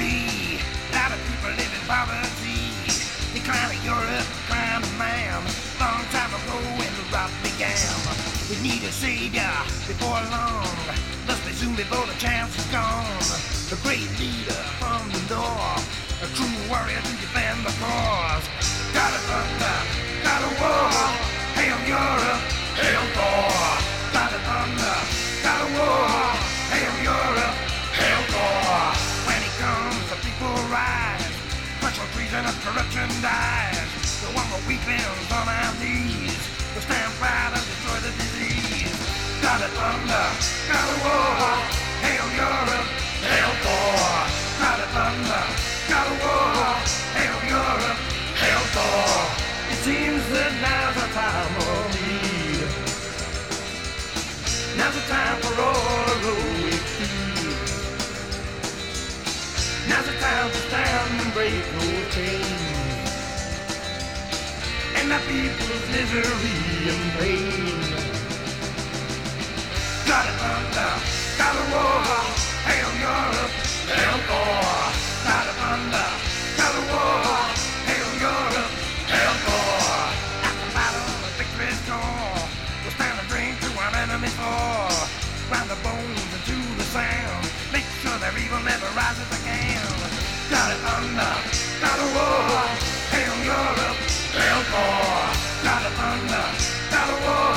free. A lot of people live in poverty. They climb to Europe, climb to Mam. Long time ago when the rock began. We need a savior before long. Must be soon before the chance is gone. A great leader from the north. A true warrior to defend the core. A thunder, got a war. Hail Europe, hail Thor. A thunder, got a war. Hail Europe, hail Thor. It seems that now's the time of need. Now's the time for all heroic deeds. Now's the time to stand and break no chains. And the people's misery and pain. Got a war. Hail Europe, hail war. Got a thunder, got a war.